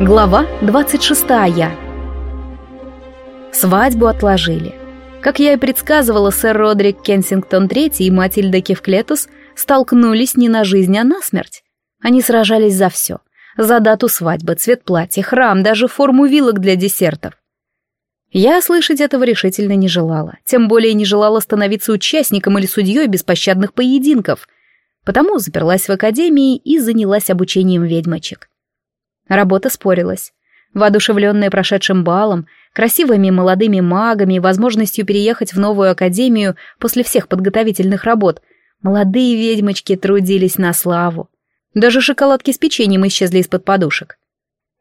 Глава 26. Свадьбу отложили. Как я и предсказывала, сэр Родрик Кенсингтон III и Матильда Кевклетус столкнулись не на жизнь, а на смерть. Они сражались за все. За дату свадьбы, цвет платья, храм, даже форму вилок для десертов. Я слышать этого решительно не желала, тем более не желала становиться участником или судьей беспощадных поединков, потому заперлась в академии и занялась обучением ведьмочек. Работа спорилась. Воодушевленная прошедшим балом, красивыми молодыми магами и возможностью переехать в новую академию после всех подготовительных работ, молодые ведьмочки трудились на славу. Даже шоколадки с печеньем исчезли из-под подушек.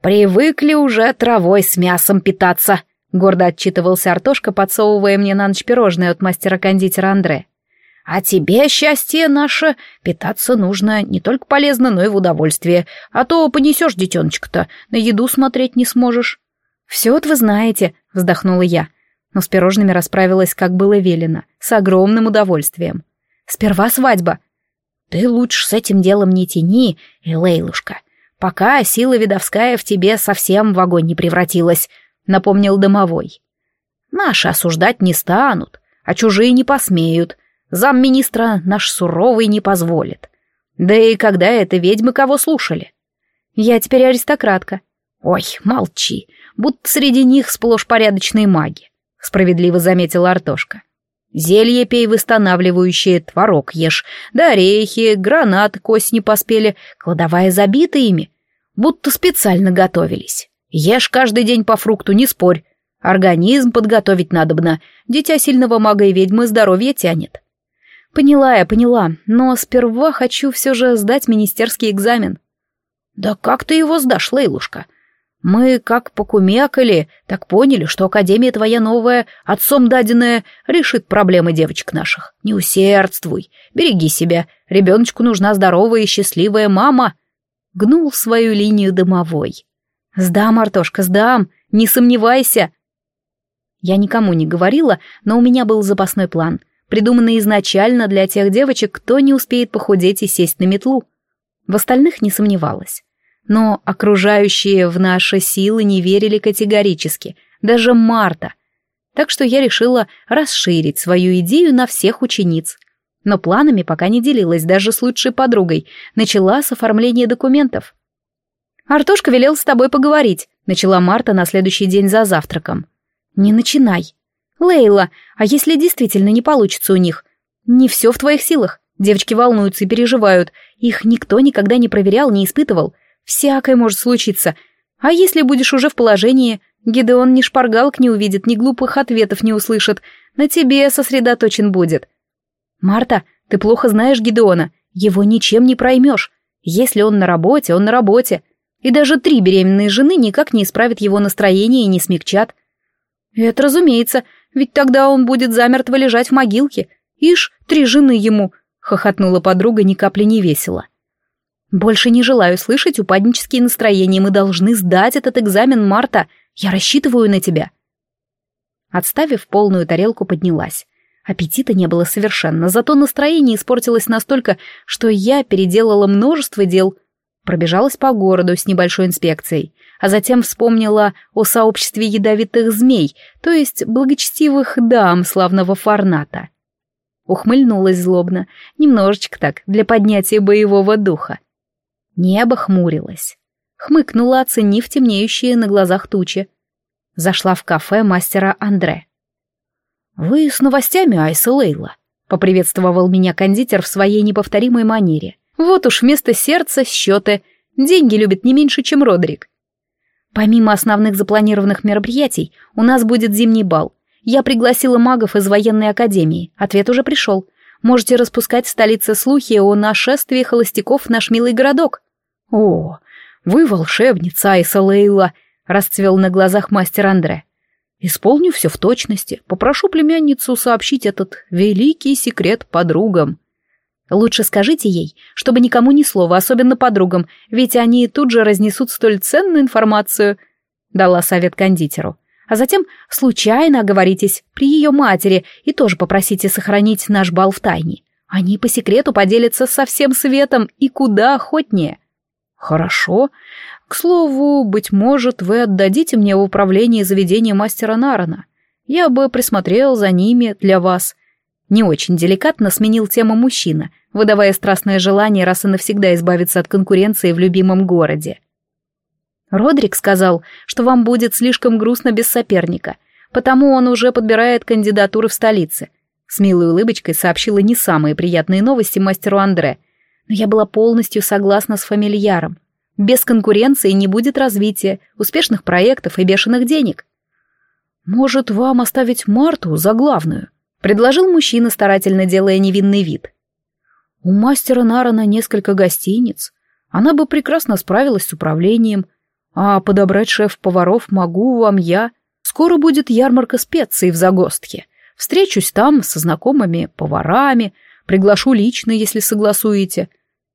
«Привыкли уже травой с мясом питаться», — гордо отчитывался Артошка, подсовывая мне на ночь пирожное от мастера-кондитера Андре. А тебе, счастье наше, питаться нужно не только полезно, но и в удовольствие, а то понесешь детеночка-то, на еду смотреть не сможешь. Все вот вы знаете, вздохнула я, но с пирожными расправилась, как было велено, с огромным удовольствием. Сперва свадьба. Ты лучше с этим делом не тяни, Элейлушка, пока сила видовская в тебе совсем в огонь не превратилась, напомнил домовой. Наши осуждать не станут, а чужие не посмеют — Замминистра наш суровый не позволит. Да и когда это ведьмы кого слушали? Я теперь аристократка. Ой, молчи, будто среди них сплошь порядочные маги, справедливо заметила Артошка. Зелье пей восстанавливающее, творог ешь, да орехи, гранаты к осени поспели, кладовая забита ими, будто специально готовились. Ешь каждый день по фрукту, не спорь. Организм подготовить надобно, дитя сильного мага и ведьмы здоровье тянет. «Поняла я, поняла, но сперва хочу все же сдать министерский экзамен». «Да как ты его сдашь, Лейлушка? Мы как покумекали, так поняли, что академия твоя новая, отцом даденная, решит проблемы девочек наших. Не усердствуй, береги себя, ребеночку нужна здоровая и счастливая мама». Гнул свою линию домовой. «Сдам, Артошка, сдам, не сомневайся». Я никому не говорила, но у меня был запасной план — придуманный изначально для тех девочек, кто не успеет похудеть и сесть на метлу. В остальных не сомневалась. Но окружающие в наши силы не верили категорически, даже Марта. Так что я решила расширить свою идею на всех учениц. Но планами пока не делилась даже с лучшей подругой, начала с оформления документов. «Артушка велел с тобой поговорить», — начала Марта на следующий день за завтраком. «Не начинай», «Лейла, а если действительно не получится у них? Не все в твоих силах. Девочки волнуются и переживают. Их никто никогда не проверял, не испытывал. Всякое может случиться. А если будешь уже в положении, Гидеон ни шпаргалок не увидит, ни глупых ответов не услышит. На тебе сосредоточен будет. Марта, ты плохо знаешь Гидеона. Его ничем не проймешь. Если он на работе, он на работе. И даже три беременные жены никак не исправят его настроение и не смягчат. Это разумеется, ведь тогда он будет замертво лежать в могилке. Ишь, три жены ему!» — хохотнула подруга ни капли не весело. «Больше не желаю слышать упаднические настроения. Мы должны сдать этот экзамен, Марта. Я рассчитываю на тебя». Отставив полную тарелку, поднялась. Аппетита не было совершенно, зато настроение испортилось настолько, что я переделала множество дел. Пробежалась по городу с небольшой инспекцией а затем вспомнила о сообществе ядовитых змей, то есть благочестивых дам славного фарната. Ухмыльнулась злобно, немножечко так, для поднятия боевого духа. Небо хмурилось. Хмыкнула, оценив темнеющие на глазах тучи. Зашла в кафе мастера Андре. «Вы с новостями, Айса Лейла?» — поприветствовал меня кондитер в своей неповторимой манере. «Вот уж вместо сердца счеты. Деньги любит не меньше, чем Родрик. Помимо основных запланированных мероприятий, у нас будет зимний бал. Я пригласила магов из военной академии. Ответ уже пришел. Можете распускать в столице слухи о нашествии холостяков в наш милый городок. О, вы волшебница, Айса Лейла, расцвел на глазах мастер Андре. Исполню все в точности. Попрошу племянницу сообщить этот великий секрет подругам. Лучше скажите ей, чтобы никому ни слова, особенно подругам, ведь они тут же разнесут столь ценную информацию, дала совет кондитеру. А затем случайно оговоритесь при ее матери и тоже попросите сохранить наш бал в тайне. Они по секрету поделятся со всем светом и куда охотнее. Хорошо. К слову, быть может, вы отдадите мне в управление заведения мастера Нарана. Я бы присмотрел за ними для вас. Не очень деликатно сменил тему мужчина, выдавая страстное желание раз и навсегда избавиться от конкуренции в любимом городе. Родрик сказал, что вам будет слишком грустно без соперника, потому он уже подбирает кандидатуры в столице. С милой улыбочкой сообщила не самые приятные новости мастеру Андре, но я была полностью согласна с фамильяром. Без конкуренции не будет развития, успешных проектов и бешеных денег. «Может, вам оставить Марту за главную?» — предложил мужчина, старательно делая невинный вид. «У мастера Нарана несколько гостиниц. Она бы прекрасно справилась с управлением. А подобрать шеф-поваров могу вам я. Скоро будет ярмарка специй в Загостке. Встречусь там со знакомыми поварами, приглашу лично, если согласуете.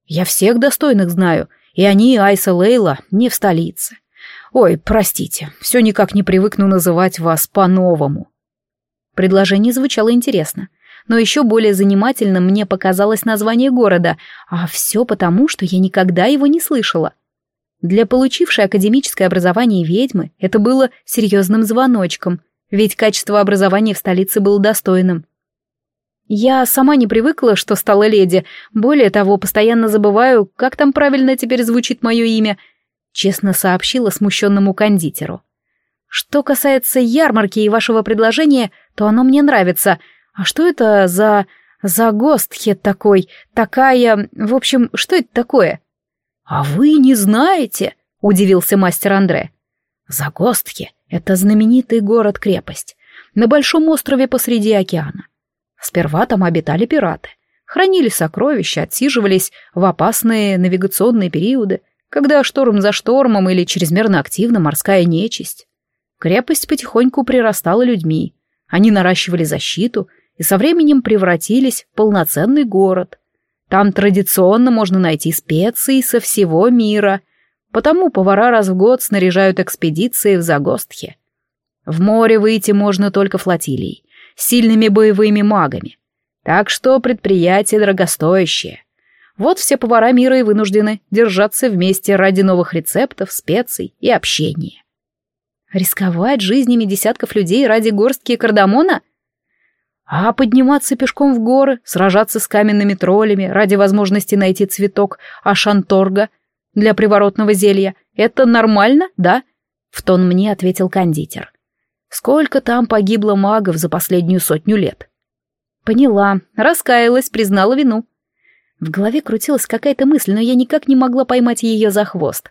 Я всех достойных знаю, и они, Айса Лейла, не в столице. Ой, простите, все никак не привыкну называть вас по-новому. Предложение звучало интересно, но еще более занимательным мне показалось название города, а все потому, что я никогда его не слышала. Для получившей академическое образование ведьмы это было серьезным звоночком, ведь качество образования в столице было достойным. Я сама не привыкла, что стала леди, более того, постоянно забываю, как там правильно теперь звучит мое имя, честно сообщила смущенному кондитеру. Что касается ярмарки и вашего предложения, то оно мне нравится. А что это за... за гостхет такой? Такая... В общем, что это такое? А вы не знаете? Удивился мастер Андре. Загостхи — это знаменитый город-крепость на большом острове посреди океана. Сперва там обитали пираты, хранили сокровища, отсиживались в опасные навигационные периоды, когда шторм за штормом или чрезмерно активна морская нечисть. Крепость потихоньку прирастала людьми, они наращивали защиту и со временем превратились в полноценный город. Там традиционно можно найти специи со всего мира, потому повара раз в год снаряжают экспедиции в Загостхе. В море выйти можно только флотилией, сильными боевыми магами. Так что предприятие дорогостоящее. Вот все повара мира и вынуждены держаться вместе ради новых рецептов, специй и общения. Рисковать жизнями десятков людей ради горстки кардамона? А подниматься пешком в горы, сражаться с каменными троллями ради возможности найти цветок ашанторга для приворотного зелья — это нормально, да? В тон мне ответил кондитер. Сколько там погибло магов за последнюю сотню лет? Поняла, раскаялась, признала вину. В голове крутилась какая-то мысль, но я никак не могла поймать ее за хвост.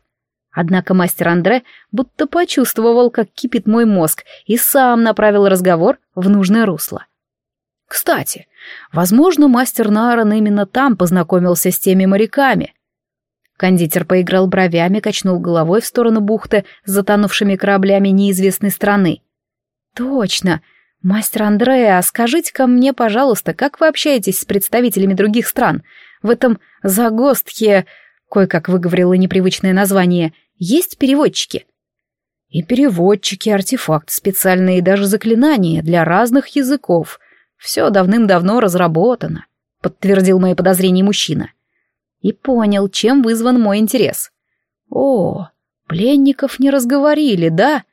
Однако мастер Андре будто почувствовал, как кипит мой мозг, и сам направил разговор в нужное русло. Кстати, возможно, мастер Наран именно там познакомился с теми моряками. Кондитер поиграл бровями, качнул головой в сторону бухты с затонувшими кораблями неизвестной страны. «Точно! Мастер Андреа, скажите-ка мне, пожалуйста, как вы общаетесь с представителями других стран? В этом Загостхе, кое-как выговорила непривычное название, есть переводчики?» «И переводчики, артефакт специальные, даже заклинания для разных языков. Все давным-давно разработано», — подтвердил мои подозрения мужчина. И понял, чем вызван мой интерес. «О, пленников не разговорили, да?»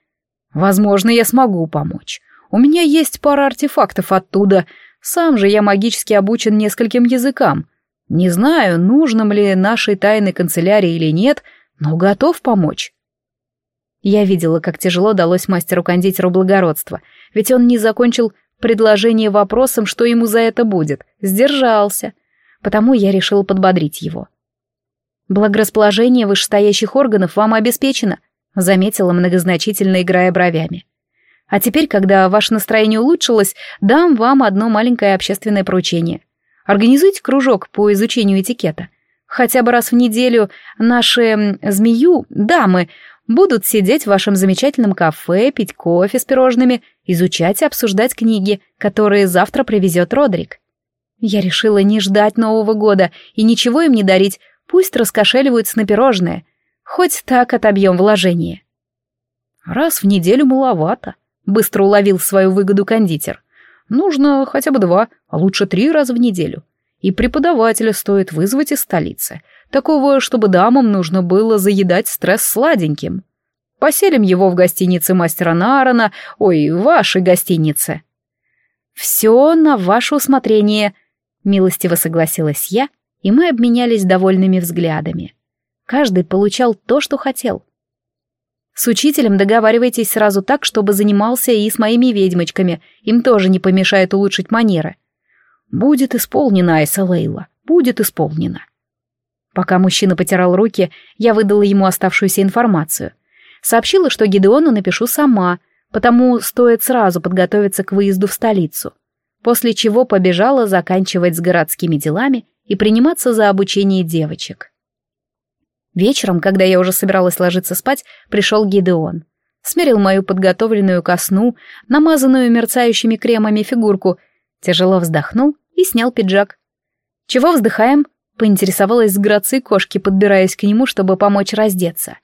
Возможно, я смогу помочь. У меня есть пара артефактов оттуда. Сам же я магически обучен нескольким языкам. Не знаю, нужным ли нашей тайной канцелярии или нет, но готов помочь. Я видела, как тяжело далось мастеру-кондитеру благородства, ведь он не закончил предложение вопросом, что ему за это будет, сдержался. Потому я решила подбодрить его. Благорасположение вышестоящих органов вам обеспечено, заметила многозначительно, играя бровями. А теперь, когда ваше настроение улучшилось, дам вам одно маленькое общественное поручение. Организуйте кружок по изучению этикета. Хотя бы раз в неделю наши змею, дамы, будут сидеть в вашем замечательном кафе, пить кофе с пирожными, изучать и обсуждать книги, которые завтра привезет Родрик. Я решила не ждать Нового года и ничего им не дарить, пусть раскошеливаются на пирожные — Хоть так отобьем вложение. Раз в неделю маловато, быстро уловил свою выгоду кондитер. Нужно хотя бы два, а лучше три раза в неделю. И преподавателя стоит вызвать из столицы. Такого, чтобы дамам нужно было заедать стресс сладеньким. Поселим его в гостинице мастера Нарана, ой, вашей гостинице. Все на ваше усмотрение, милостиво согласилась я, и мы обменялись довольными взглядами. Каждый получал то, что хотел. С учителем договаривайтесь сразу так, чтобы занимался и с моими ведьмочками, им тоже не помешает улучшить манеры. Будет исполнено, Айса Лейла, будет исполнено. Пока мужчина потирал руки, я выдала ему оставшуюся информацию — Сообщила, что Гидеону напишу сама, потому стоит сразу подготовиться к выезду в столицу. После чего побежала заканчивать с городскими делами и приниматься за обучение девочек. Вечером, когда я уже собиралась ложиться спать, пришел Гидеон. Смерил мою подготовленную ко сну, намазанную мерцающими кремами фигурку, тяжело вздохнул и снял пиджак. «Чего вздыхаем?» — поинтересовалась с грацией кошки, подбираясь к нему, чтобы помочь раздеться.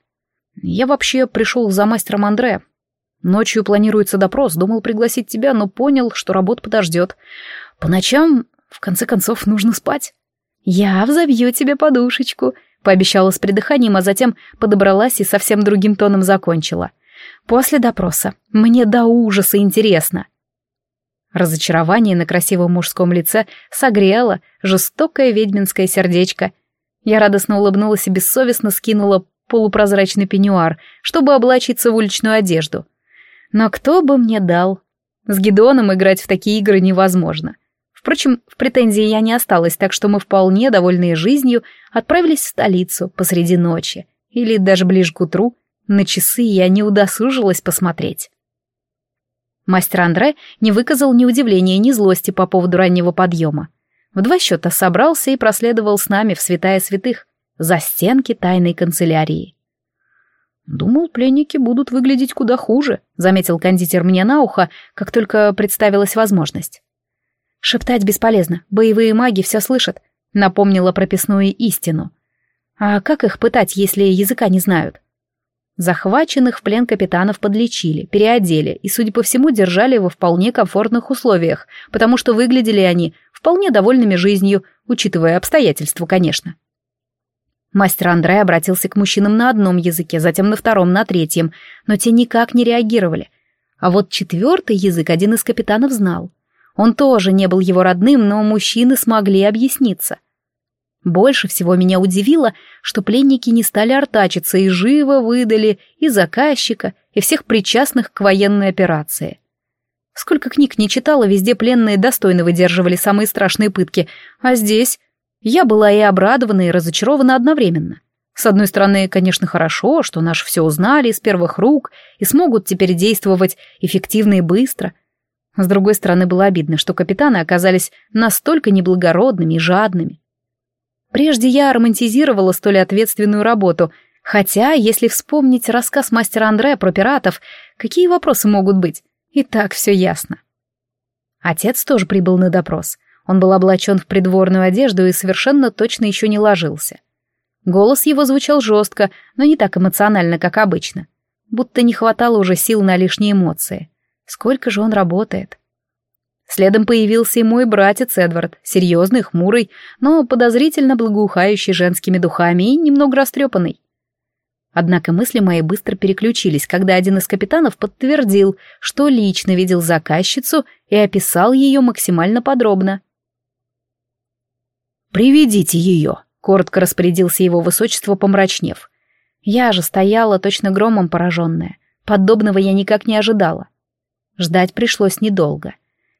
Я вообще пришел за мастером Андре. Ночью планируется допрос, думал пригласить тебя, но понял, что работа подождет. По ночам, в конце концов, нужно спать. Я взобью тебе подушечку, пообещала с придыханием, а затем подобралась и совсем другим тоном закончила. После допроса. Мне до ужаса интересно. Разочарование на красивом мужском лице согрело жестокое ведьминское сердечко. Я радостно улыбнулась и бессовестно скинула полупрозрачный пеньюар, чтобы облачиться в уличную одежду. Но кто бы мне дал? С Гедоном играть в такие игры невозможно. Впрочем, в претензии я не осталась, так что мы вполне довольные жизнью отправились в столицу посреди ночи, или даже ближе к утру, на часы я не удосужилась посмотреть. Мастер Андре не выказал ни удивления, ни злости по поводу раннего подъема. В два счета собрался и проследовал с нами в святая святых за стенки тайной канцелярии. «Думал, пленники будут выглядеть куда хуже», — заметил кондитер мне на ухо, как только представилась возможность. «Шептать бесполезно, боевые маги все слышат», — напомнила прописную истину. «А как их пытать, если языка не знают?» Захваченных в плен капитанов подлечили, переодели и, судя по всему, держали во вполне комфортных условиях, потому что выглядели они вполне довольными жизнью, учитывая обстоятельства, конечно. Мастер Андрей обратился к мужчинам на одном языке, затем на втором, на третьем, но те никак не реагировали. А вот четвертый язык один из капитанов знал. Он тоже не был его родным, но мужчины смогли объясниться. Больше всего меня удивило, что пленники не стали артачиться и живо выдали и заказчика, и всех причастных к военной операции. Сколько книг не читала, везде пленные достойно выдерживали самые страшные пытки, а здесь я была и обрадована, и разочарована одновременно. С одной стороны, конечно, хорошо, что наш все узнали из первых рук и смогут теперь действовать эффективно и быстро. С другой стороны, было обидно, что капитаны оказались настолько неблагородными и жадными. Прежде я романтизировала столь ответственную работу, хотя, если вспомнить рассказ мастера Андрея про пиратов, какие вопросы могут быть? И так все ясно. Отец тоже прибыл на допрос. Он был облачен в придворную одежду и совершенно точно еще не ложился. Голос его звучал жестко, но не так эмоционально, как обычно. Будто не хватало уже сил на лишние эмоции. Сколько же он работает? Следом появился и мой братец Эдвард, серьезный, хмурый, но подозрительно благоухающий женскими духами и немного растрепанный. Однако мысли мои быстро переключились, когда один из капитанов подтвердил, что лично видел заказчицу и описал ее максимально подробно. «Приведите ее», — коротко распорядился его высочество, помрачнев. Я же стояла точно громом пораженная. Подобного я никак не ожидала. Ждать пришлось недолго.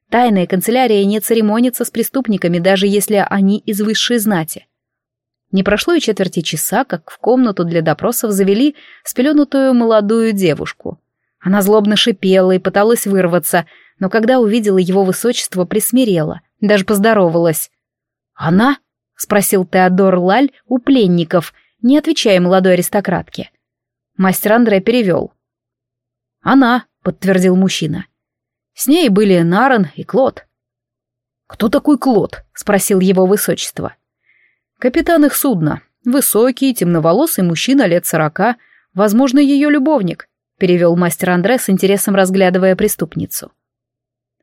Тайная канцелярия не церемонится с преступниками, даже если они из высшей знати. Не прошло и четверти часа, как в комнату для допросов завели спеленутую молодую девушку. Она злобно шипела и пыталась вырваться, но когда увидела его высочество, присмирела, даже поздоровалась. «Она?» — спросил Теодор Лаль у пленников, не отвечая молодой аристократке. Мастер Андре перевел. «Она», — подтвердил мужчина. С ней были Наран и Клод. «Кто такой Клод?» — спросил его высочество. «Капитан их судна. Высокий, темноволосый мужчина лет сорока, возможно, ее любовник», — перевел мастер Андре с интересом разглядывая преступницу.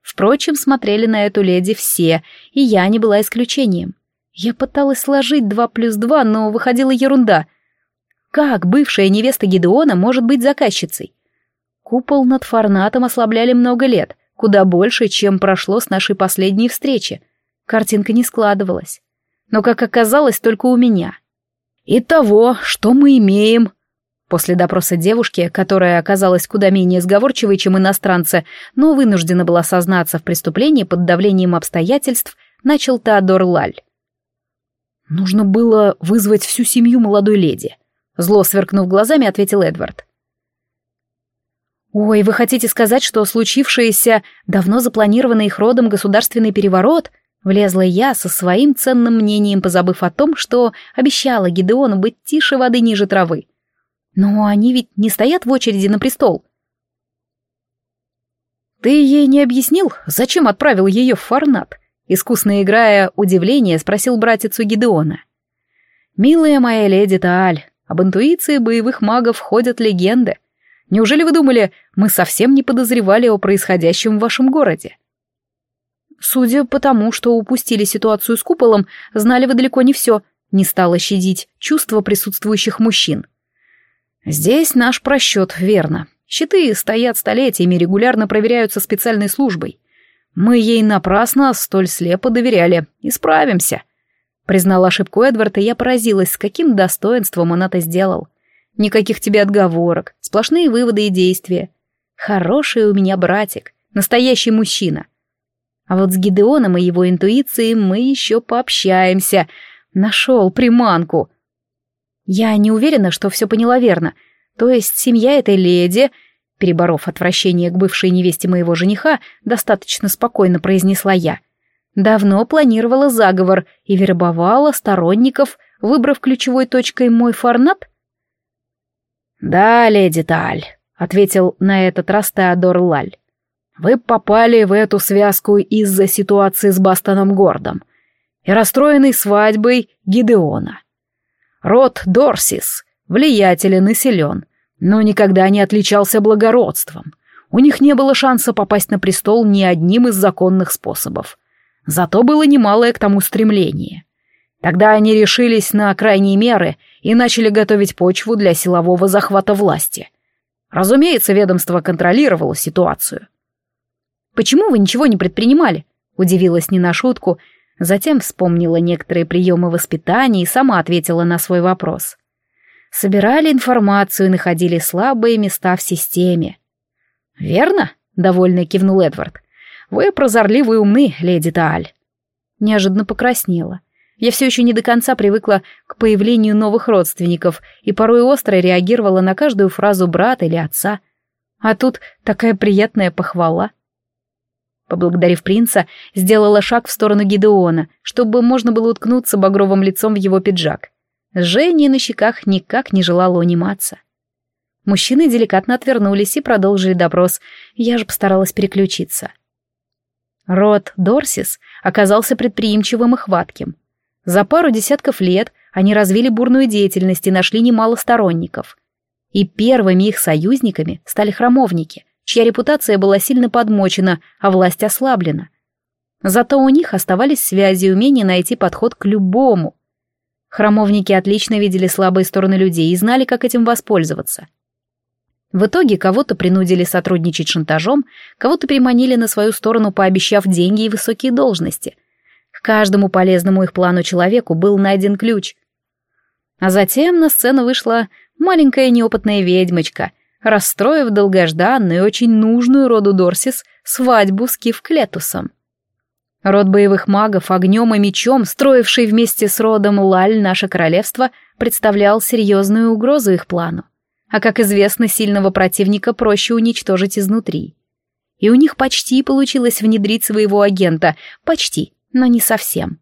Впрочем, смотрели на эту леди все, и я не была исключением. Я пыталась сложить два плюс два, но выходила ерунда. Как бывшая невеста Гидеона может быть заказчицей? Купол над Фарнатом ослабляли много лет, куда больше, чем прошло с нашей последней встречи. Картинка не складывалась. Но, как оказалось, только у меня. «Итого, что мы имеем?» После допроса девушки, которая оказалась куда менее сговорчивой, чем иностранцы, но вынуждена была сознаться в преступлении под давлением обстоятельств, начал Теодор Лаль. «Нужно было вызвать всю семью молодой леди», — зло сверкнув глазами, ответил Эдвард. «Ой, вы хотите сказать, что случившееся, давно запланированный их родом государственный переворот?» Влезла я со своим ценным мнением, позабыв о том, что обещала Гидеону быть тише воды ниже травы. Но они ведь не стоят в очереди на престол. «Ты ей не объяснил, зачем отправил ее в Фарнат?» Искусно играя удивление, спросил братец у Гидеона. «Милая моя леди Тааль, об интуиции боевых магов ходят легенды. Неужели вы думали, мы совсем не подозревали о происходящем в вашем городе?» «Судя по тому, что упустили ситуацию с куполом, знали вы далеко не все», не стало щадить чувства присутствующих мужчин. «Здесь наш просчет, верно. Щиты стоят столетиями, регулярно проверяются специальной службой. Мы ей напрасно столь слепо доверяли. Исправимся. Признала ошибку Эдвард, я поразилась, с каким достоинством он это сделал. Никаких тебе отговорок, сплошные выводы и действия. Хороший у меня братик, настоящий мужчина. А вот с Гидеоном и его интуицией мы еще пообщаемся. Нашел приманку. Я не уверена, что все поняла верно. То есть семья этой леди Переборов отвращение к бывшей невесте моего жениха, достаточно спокойно произнесла я. Давно планировала заговор и вербовала сторонников, выбрав ключевой точкой мой фарнат? «Да, леди Таль», — ответил на этот раз Теодор Лаль. «Вы попали в эту связку из-за ситуации с Бастоном Гордом и расстроенной свадьбой Гидеона. Род Дорсис влиятелен и силен, но никогда не отличался благородством. У них не было шанса попасть на престол ни одним из законных способов. Зато было немалое к тому стремление. Тогда они решились на крайние меры и начали готовить почву для силового захвата власти. Разумеется, ведомство контролировало ситуацию. «Почему вы ничего не предпринимали?» — удивилась не на шутку, затем вспомнила некоторые приемы воспитания и сама ответила на свой вопрос собирали информацию и находили слабые места в системе. «Верно?» — довольно кивнул Эдвард. «Вы прозорливы и умны, леди Тааль». Неожиданно покраснела. Я все еще не до конца привыкла к появлению новых родственников и порой остро реагировала на каждую фразу брата или отца. А тут такая приятная похвала. Поблагодарив принца, сделала шаг в сторону Гидеона, чтобы можно было уткнуться багровым лицом в его пиджак. Жжение на щеках никак не желало униматься. Мужчины деликатно отвернулись и продолжили допрос, я же постаралась переключиться. Род Дорсис оказался предприимчивым и хватким. За пару десятков лет они развили бурную деятельность и нашли немало сторонников. И первыми их союзниками стали храмовники, чья репутация была сильно подмочена, а власть ослаблена. Зато у них оставались связи и умение найти подход к любому, Храмовники отлично видели слабые стороны людей и знали, как этим воспользоваться. В итоге кого-то принудили сотрудничать шантажом, кого-то переманили на свою сторону, пообещав деньги и высокие должности. Каждому полезному их плану человеку был найден ключ. А затем на сцену вышла маленькая неопытная ведьмочка, расстроив долгожданную и очень нужную роду Дорсис свадьбу с Кив Клетусом. Род боевых магов, огнем и мечом, строивший вместе с родом Лаль наше королевство, представлял серьезную угрозу их плану. А как известно, сильного противника проще уничтожить изнутри. И у них почти получилось внедрить своего агента, почти, но не совсем.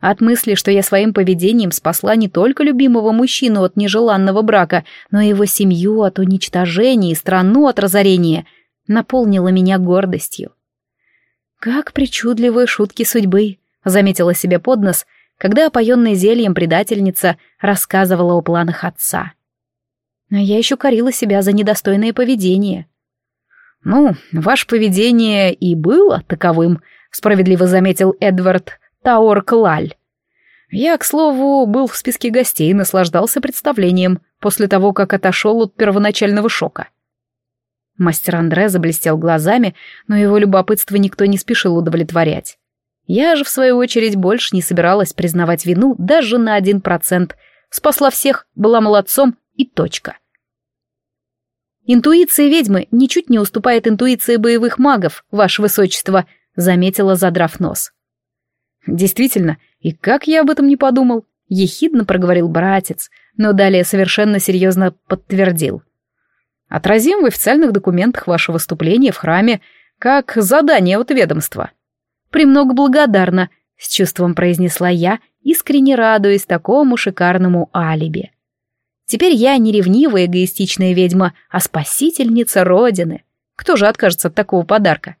От мысли, что я своим поведением спасла не только любимого мужчину от нежеланного брака, но и его семью от уничтожения и страну от разорения, наполнила меня гордостью. «Как причудливые шутки судьбы», — заметила себе под нос, когда опоенная зельем предательница рассказывала о планах отца. А я еще корила себя за недостойное поведение. «Ну, ваше поведение и было таковым», — справедливо заметил Эдвард Таор Клаль. Я, к слову, был в списке гостей и наслаждался представлением после того, как отошел от первоначального шока. Мастер Андре заблестел глазами, но его любопытство никто не спешил удовлетворять. Я же, в свою очередь, больше не собиралась признавать вину даже на один процент. Спасла всех, была молодцом и точка. «Интуиция ведьмы ничуть не уступает интуиции боевых магов, ваше высочество», — заметила, задрав нос. «Действительно, и как я об этом не подумал?» — ехидно проговорил братец, но далее совершенно серьезно подтвердил. «Отразим в официальных документах ваше выступление в храме как задание от ведомства». «Премного благодарна», — с чувством произнесла я, искренне радуясь такому шикарному алиби. Теперь я не ревнивая эгоистичная ведьма, а спасительница Родины. Кто же откажется от такого подарка?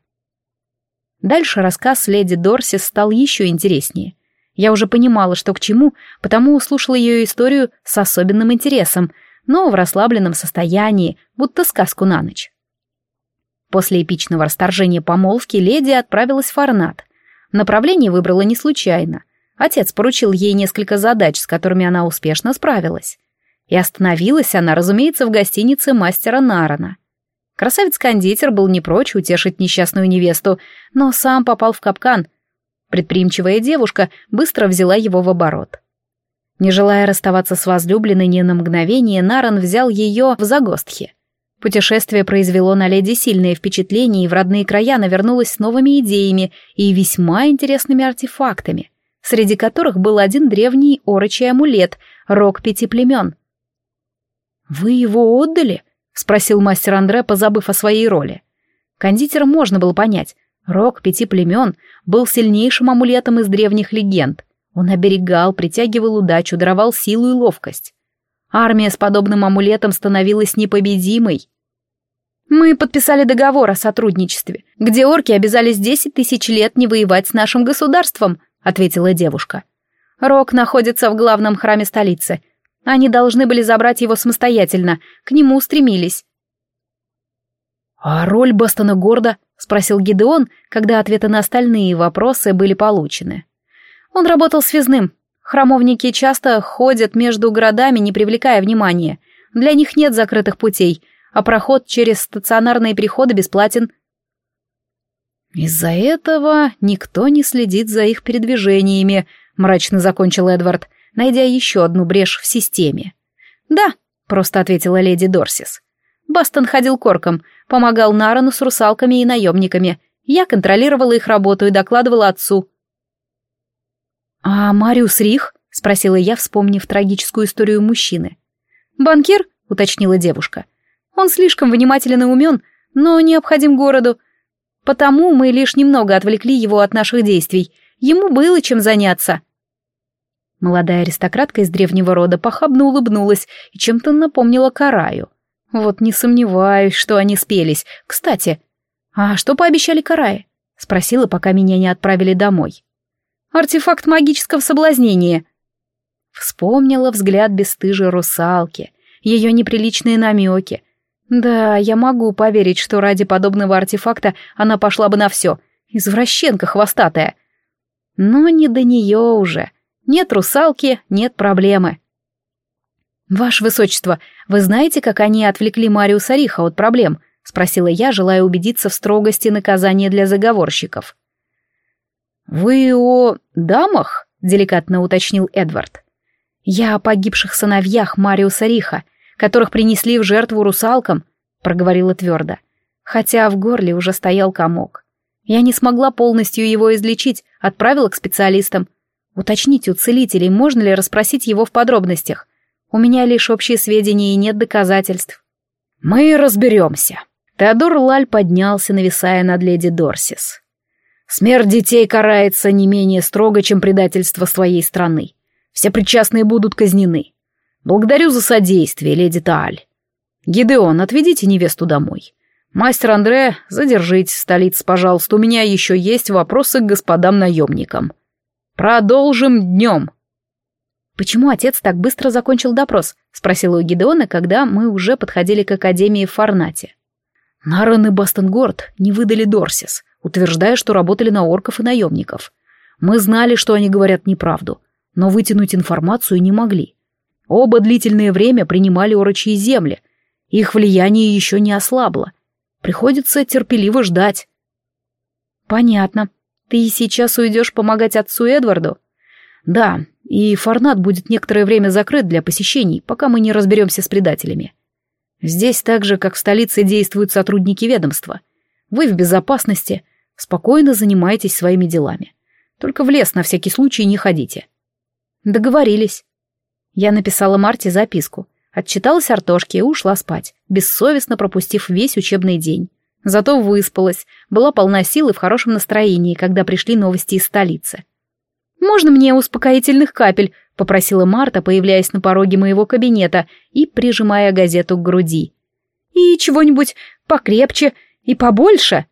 Дальше рассказ леди Дорсис стал еще интереснее. Я уже понимала, что к чему, потому услышала ее историю с особенным интересом, но в расслабленном состоянии, будто сказку на ночь. После эпичного расторжения помолвки леди отправилась в Фарнат. Направление выбрала не случайно. Отец поручил ей несколько задач, с которыми она успешно справилась. И остановилась она, разумеется, в гостинице мастера Нарана. Красавец-кондитер был не прочь утешить несчастную невесту, но сам попал в капкан. Предприимчивая девушка быстро взяла его в оборот. Не желая расставаться с возлюбленной ни на мгновение, Наран взял ее в Загостхе. Путешествие произвело на леди сильное впечатление и в родные края она вернулась с новыми идеями и весьма интересными артефактами, среди которых был один древний орочий амулет, рог пяти племен. «Вы его отдали?» — спросил мастер Андре, позабыв о своей роли. Кондитера можно было понять. Рог пяти племен был сильнейшим амулетом из древних легенд. Он оберегал, притягивал удачу, даровал силу и ловкость. Армия с подобным амулетом становилась непобедимой. Мы подписали договор о сотрудничестве, где орки обязались десять тысяч лет не воевать с нашим государством, ответила девушка. Рок находится в главном храме столицы. Они должны были забрать его самостоятельно, к нему устремились. «А роль Бастона Горда?» — спросил Гидеон, когда ответы на остальные вопросы были получены. Он работал связным, Храмовники часто ходят между городами, не привлекая внимания. Для них нет закрытых путей, а проход через стационарные переходы бесплатен. «Из-за этого никто не следит за их передвижениями», — мрачно закончил Эдвард, найдя еще одну брешь в системе. «Да», — просто ответила леди Дорсис. Бастон ходил корком, помогал Нарану с русалками и наемниками. Я контролировала их работу и докладывала отцу. «А Мариус Рих?» — спросила я, вспомнив трагическую историю мужчины. «Банкир?» — уточнила девушка. «Он слишком внимателен и умен, но необходим городу. Потому мы лишь немного отвлекли его от наших действий. Ему было чем заняться». Молодая аристократка из древнего рода похабно улыбнулась и чем-то напомнила Караю. Вот не сомневаюсь, что они спелись. Кстати, а что пообещали Карае? Спросила, пока меня не отправили домой. Артефакт магического соблазнения. Вспомнила взгляд бесстыжей русалки, ее неприличные намеки. Да, я могу поверить, что ради подобного артефакта она пошла бы на все. Извращенка хвостатая. Но не до нее уже. Нет русалки, нет проблемы. «Ваше высочество, вы знаете, как они отвлекли Мариуса Риха от проблем?» — спросила я, желая убедиться в строгости наказания для заговорщиков. «Вы о дамах?» — деликатно уточнил Эдвард. «Я о погибших сыновьях Мариуса Риха, которых принесли в жертву русалкам», — проговорила твердо, хотя в горле уже стоял комок. Я не смогла полностью его излечить, отправила к специалистам. Уточните у целителей, можно ли расспросить его в подробностях. У меня лишь общие сведения и нет доказательств. «Мы разберемся». Теодор Лаль поднялся, нависая над леди Дорсис. Смерть детей карается не менее строго, чем предательство своей страны. Все причастные будут казнены. Благодарю за содействие, леди Тааль. Гидеон, отведите невесту домой. Мастер Андре, задержитесь в столице, пожалуйста, у меня еще есть вопросы к господам наемникам. Продолжим днем. «Почему отец так быстро закончил допрос?» — спросила у Гидеона, когда мы уже подходили к Академии в Фарнате. Нарон и Бастенгорд не выдали Дорсис утверждая, что работали на орков и наемников. Мы знали, что они говорят неправду, но вытянуть информацию не могли. Оба длительное время принимали орочьи земли. Их влияние еще не ослабло. Приходится терпеливо ждать. Понятно. Ты сейчас уйдешь помогать отцу Эдварду? Да, и Форнат будет некоторое время закрыт для посещений, пока мы не разберемся с предателями. Здесь так же, как в столице, действуют сотрудники ведомства. Вы в безопасности, спокойно занимаетесь своими делами. Только в лес на всякий случай не ходите. Договорились. Я написала Марте записку, отчиталась Артошке и ушла спать, бессовестно пропустив весь учебный день. Зато выспалась, была полна сил и в хорошем настроении, когда пришли новости из столицы. «Можно мне успокоительных капель?» — попросила Марта, появляясь на пороге моего кабинета и прижимая газету к груди. «И чего-нибудь покрепче и побольше?»